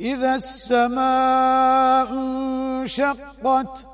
إذا السماء انشقت